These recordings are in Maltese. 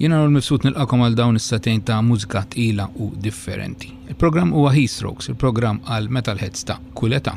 Jiena Rawl Mifsud nilqakom għal dawn is-satejn ta' mużika tqila u differenti. Il-programm huwa Heat Strokes, il-programm għal metalheads ta' kull età.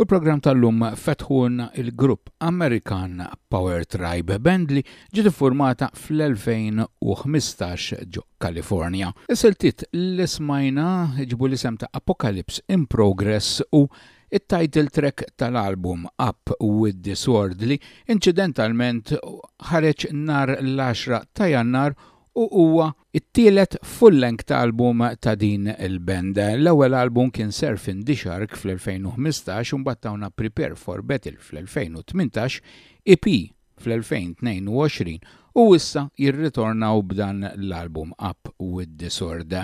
U l-programm tal-lum fetħulna il-grupp Amerikan Power Tribe Band li ġiet iffurmata fl-2015 ġo Kalifornja. Is-siltiet li smajna ġibu l-isem ta' Apocalypse in Progress u it-title track tal-album Up With The Sword li inċidentalment ħareġ nhar l-10 ta' Jannar u huwa It-tielet full-length album ta' din il-band. L-ewwel album kien Surf in the Shark fl-2015 u mbagħad tawna Prepare for Battle fl-2018, EP fl-2022 u issa jirritornaw b'dan l-album Up With The Sword.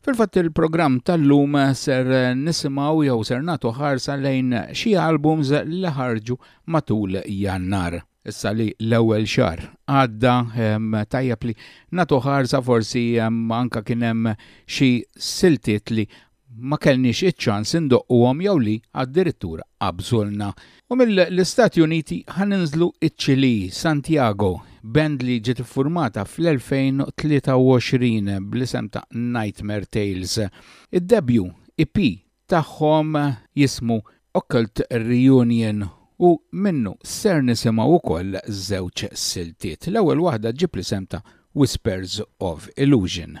Fil-fatt il-programm tal-lum ser nisimgħu jew ser nagħtu ħarsa lejn xi albums li ħarġu matul Jannar. Issa li l-ewwel xahar għadda, tajjeb li nagħtu ħarsa forsi anke kien hemm xi siltiet li ma kellniex iċ-ċans indoqquhom jew li addirittura qabżulna. U mill-Istati Uniti ħa ninżlu ċ-Ċilì, Santiago, band li ġiet iffurmata fl-2023 bl-isem ta' Nightmare Tales. Id-debju EP tagħhom jismu Occult Reunion u minnu ser nisimgħu wkoll żewġ siltiet. L-ewwel waħda ġġib l-isem ta' Whispers of Illusion.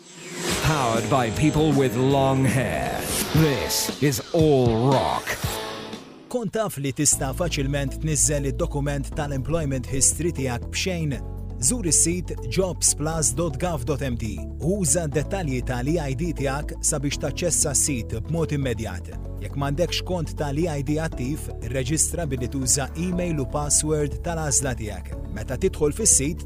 Powered by people with long hair. This is all rock. Kont taf li tista' faċilment tniżżel id-dokument tal-employment history tiegħek b'xejn? Żur is-sit jobsplus.gov.mt u uża d-dettalji tal-EID tiegħek sabiex taċċessa s-sit b'mod immedjat. Jekk m'għandekx kont tal-EID attiv, irreġistra billi tuża email u password tal-għażla tiegħek. Meta tidħol fis-sit,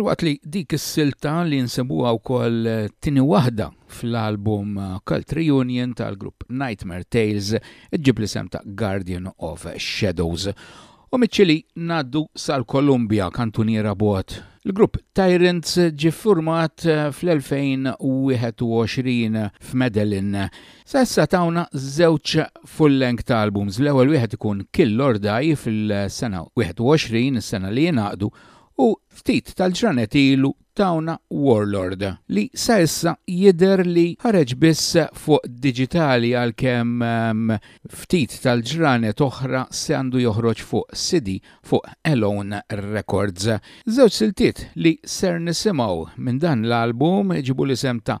Filwaqt li dik is-silta li nsibuha wkoll eh, tini waħda fl-album eh, Cult Reunion tal-grupp Nightmare Tales ġib li sem ta' Guardian of Shadows. U miċ-Ċilì ngħaddu sal-Kolumbja, kantuniera bogħod. Il-grupp Tyrants ġie ffurmat fl-2021 f'Medellin. Sa issa tawna żewġ full-length ta' albums, l-ewwel wieħed ikun Kill or Die fil-sena 21, is-sena li jingħaqdu, u ftit tal-ġranet ilu Tawna Warlord, li sa issa jidher li ħareġ biss fuq diġitali għalkemm ftit tal-ġranet oħra se għandu joħroġ fuq CD fuq Alone Records. Żewġ siltiet li ser nisimgħu minn dan l-album iġibu l-isem ta'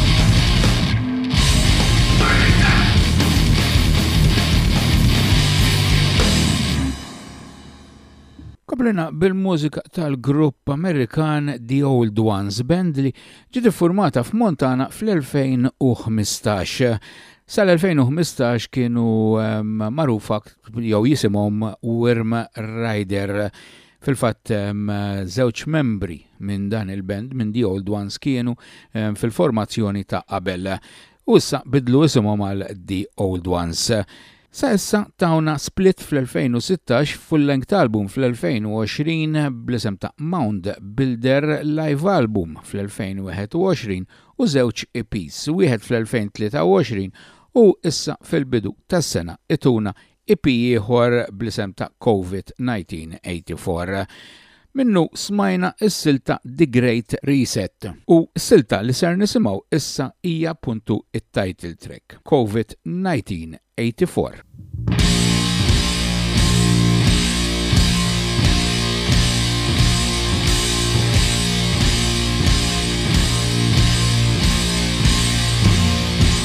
Koplina bil-mużika tal-grupp Amerikan The Old Ones Band li ġiet formata f'Montana fl-2015. Sal-2015 kienu ehm, marufa jew jisimhom Worm Rider. Fil-fatt, żewġ membri minn dan il-band, minn The Old Ones, kienu fil-formazzjoni ta' qabel. U issa bidlu isimhom għal The Old Ones. Sa issa tawna split fl-2016 full-length album fl-2020 bl-isem ta' Mound Builder, live album fl-2021 u żewġ EPs, wieħed fl-2023 u issa fil-bidu tas-sena ituna EP ieħor bl-isem ta' Covid 1984. Minnu smajna s-silta The Great Reset u s-silta li ser nisimgħu issa hija appuntu t-title track, Covid 1984.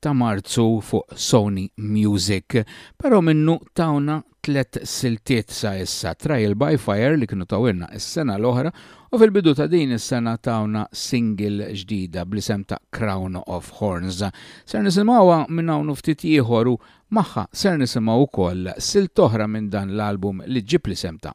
ta' Marzu fuq Sony Music, però minnu tawna tliet siltiet sa issa, Trial by Fire li kienu tawilna s-sena l-oħra u fil-bidu ta' din is-sena tawna single ġdida bl-isem ta' Crown of Horns. Ser nisimgħuha minn hawn u ftit ieħor u magħha ser nisimgħu wkoll silt oħra minn dan l-album li ġġib l-isem ta'.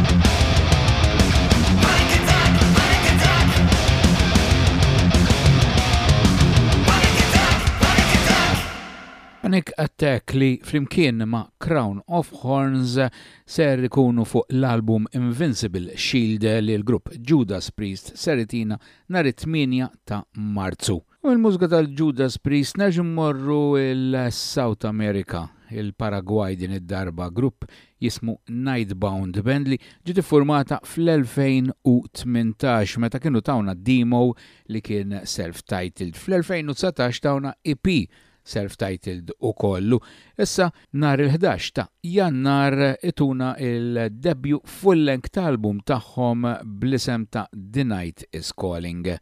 Panic Attack li flimkien ma' Crown of Horns ser ikunu fuq l-album Invincible Shield li l-grupp Judas Priest ser itina nhar it-8 ta' Marzu. U mill-mużika tal-Judas Priest nerġ immorru il-South America, il-Paragwaj din id-darba, grupp jismu Nightbound, band li ġiet iffurmata fl-2018 meta kienu tawna demo li kien self-titled. Fl-2019 tawna EP self-titled ukoll u issa nhar il-ħdax ta' Jannar ituna il-debut full-length album tagħhom bl-isem ta' The Night Is Calling.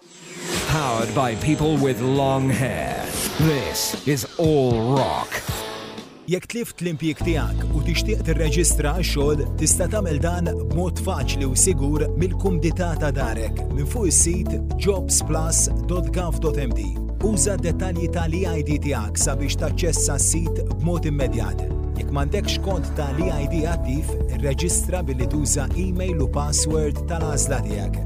Powered by people with long hair, this is All Rock. Jekk tlift l-impjieg tiegħek u tixtieq tirreġistra għax-xogħol, tista' tagħmel dan b'mod faċli u sigur mill-kumdità ta' darek minn fuq is-sit jobsplus.gov.md. Uża d-dettalji tal-EID tiegħek sabiex taċċessa s-sit b'mod immedjat. Jekk m'għandekx kont tal-EID attiv, irreġistra billi tuża email u password tal-għażla tiegħek.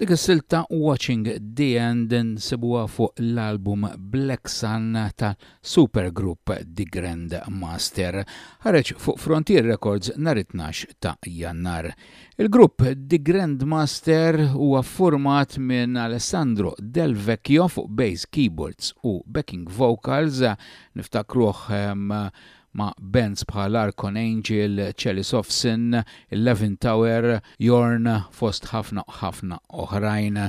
Dik is-silta Watching the End nsibuha fuq l-album Black Sun ta' Supergroup The Grand Master. Ħareġ fuq Frontier Records nhar 12 ta' Jannar. Il-grupp The Grand Master huwa format minn Alessandro Del Vecchio fuq bass, keyboards u backing vocals. Niftakruh ehm, ma' bands bħal Archon Angel, Chalice of Sin, il-Levin Tower, Yorn fost ħafna u ħafna oħrajn.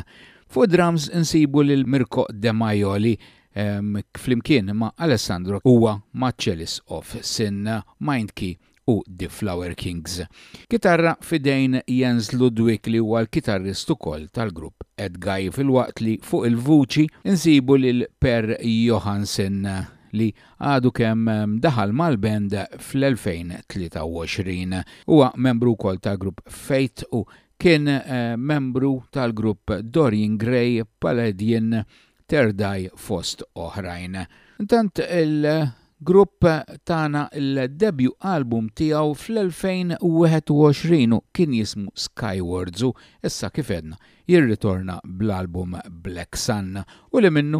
Fuq id-drums insibu lil Mirko De Majo li flimkien ma' Alessandro huwa ma' Chalice of Sin, Mind Key u The Flower Kings. Kitarra f'idejn Jens Ludwig li huwa l-kitarrist ukoll tal-grupp Edguy filwaqt li fuq il-vuċi insibu lil Per Johansen li għadu kemm daħal mal-band fl-2023. Huwa membru wkoll tal-grupp Faith u kien membru tal-grupp Dorian Gray, Palladian, Third Eye fost oħrajn. Intant il-grupp tana l-debut album tiegħu fl-2021 u kien jismu Skywards u issa kif għedna jirritorna bl-album Black Sun u li minnu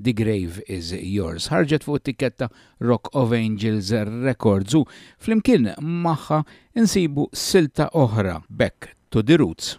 The Grave Is Yours ħarġet fuq it-tikketta Rock of Angels Records u flimkien magħha nsibu silta oħra, Back to the Roots.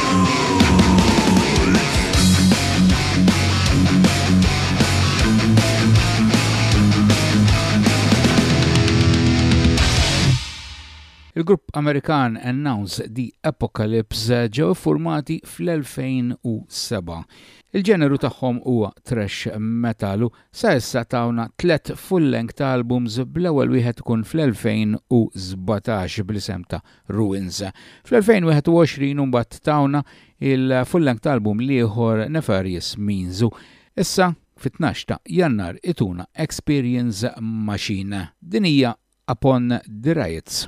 Il-grupp Amerikan Announce the Apocalypse ġew formati fl-2007. Il-ġeneru tagħhom huwa trash metalu sa issa tawna tlet full-length albums bl-ewwel wieħed ikun fl-2017 bl-isem ta' Ruins. Fl-2021 imbagħad tawna il-full length album l-ieħor Nefarious Means u issa fit-12 ta' Jannar ituna Experience Machine. Din hija Upon the Riots.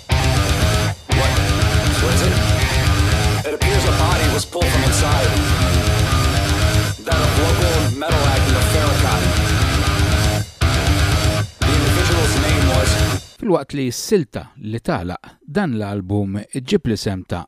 Filwaqt li s-silta li tagħlaq dan l-album ġġib l-isem ta'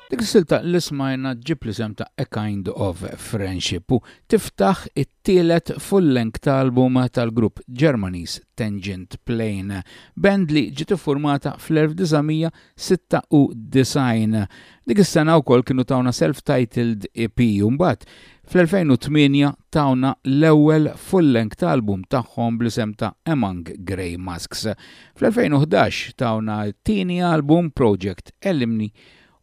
Dik is-silta li smajna ġġib l-isem ta' A Kind of Friendship u tiftaħ it-tielet full-length album tal-grupp Ġermaniż Tangent Plane, band li ġiet iffurmata fl-1996. Dik is-sena wkoll kienu tawna self-titled EP u mbagħad fl-2008 tawna l-ewwel full-length album tagħhom bl-isem ta' Among Grey Masks. Fl-2011 tawna t-tieni album Project Elimni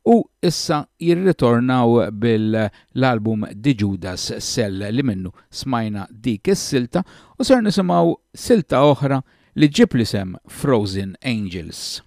U issa jirritornaw bil-album The Judas Cell li minnu smajna dik is-silta u ser nisimgħu silta oħra li ġġib l-isem Frozen Angels.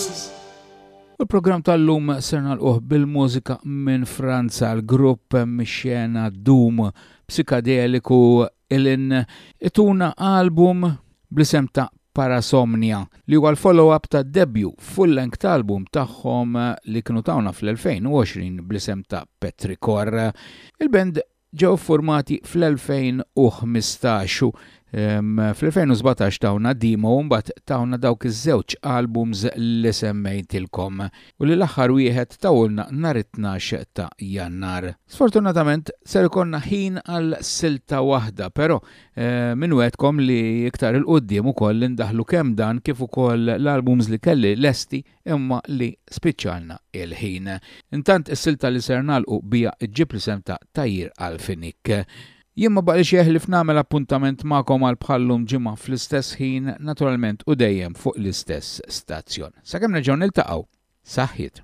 Il-programm tal-lum ser nagħlquh bil-mużika minn Franza l-grupp mix-xena Doom psikadeliku ilin ituna album bl-isem ta' Parasomnia li huwa l-follow-up ta' debju full-length album tagħhom li kienu tawna fl-2020 bl-isem ta' Petrichor. Il-band ġew iffurmati fl-2015 u fl-2017 tawna demo u mbagħad tawna dawk iż-żewġ albums li semmejtilkom u li l-aħħar wieħed tawulna nhar it-tnax ta' Jannar. Sfortunatament ser ikollna ħin għal silta waħda però inwegħedkom li iktar 'il quddiem ukoll indaħħlu kemm dan kif ukoll l-albums li kelli lesti imma li spiċċalna il-ħin. Intant is-silta li ser nagħlqu biha ġġib l-isem ta' Tajir Alfinik. Jien ma baqlix jeħlif nagħmel appuntament magħkom għal bħal-lum ġimgħa fl-istess ħin, naturalment u dejjem fuq l-istess stazzjon. Sakemm nerġgħu niltaqgħu, saħħiet.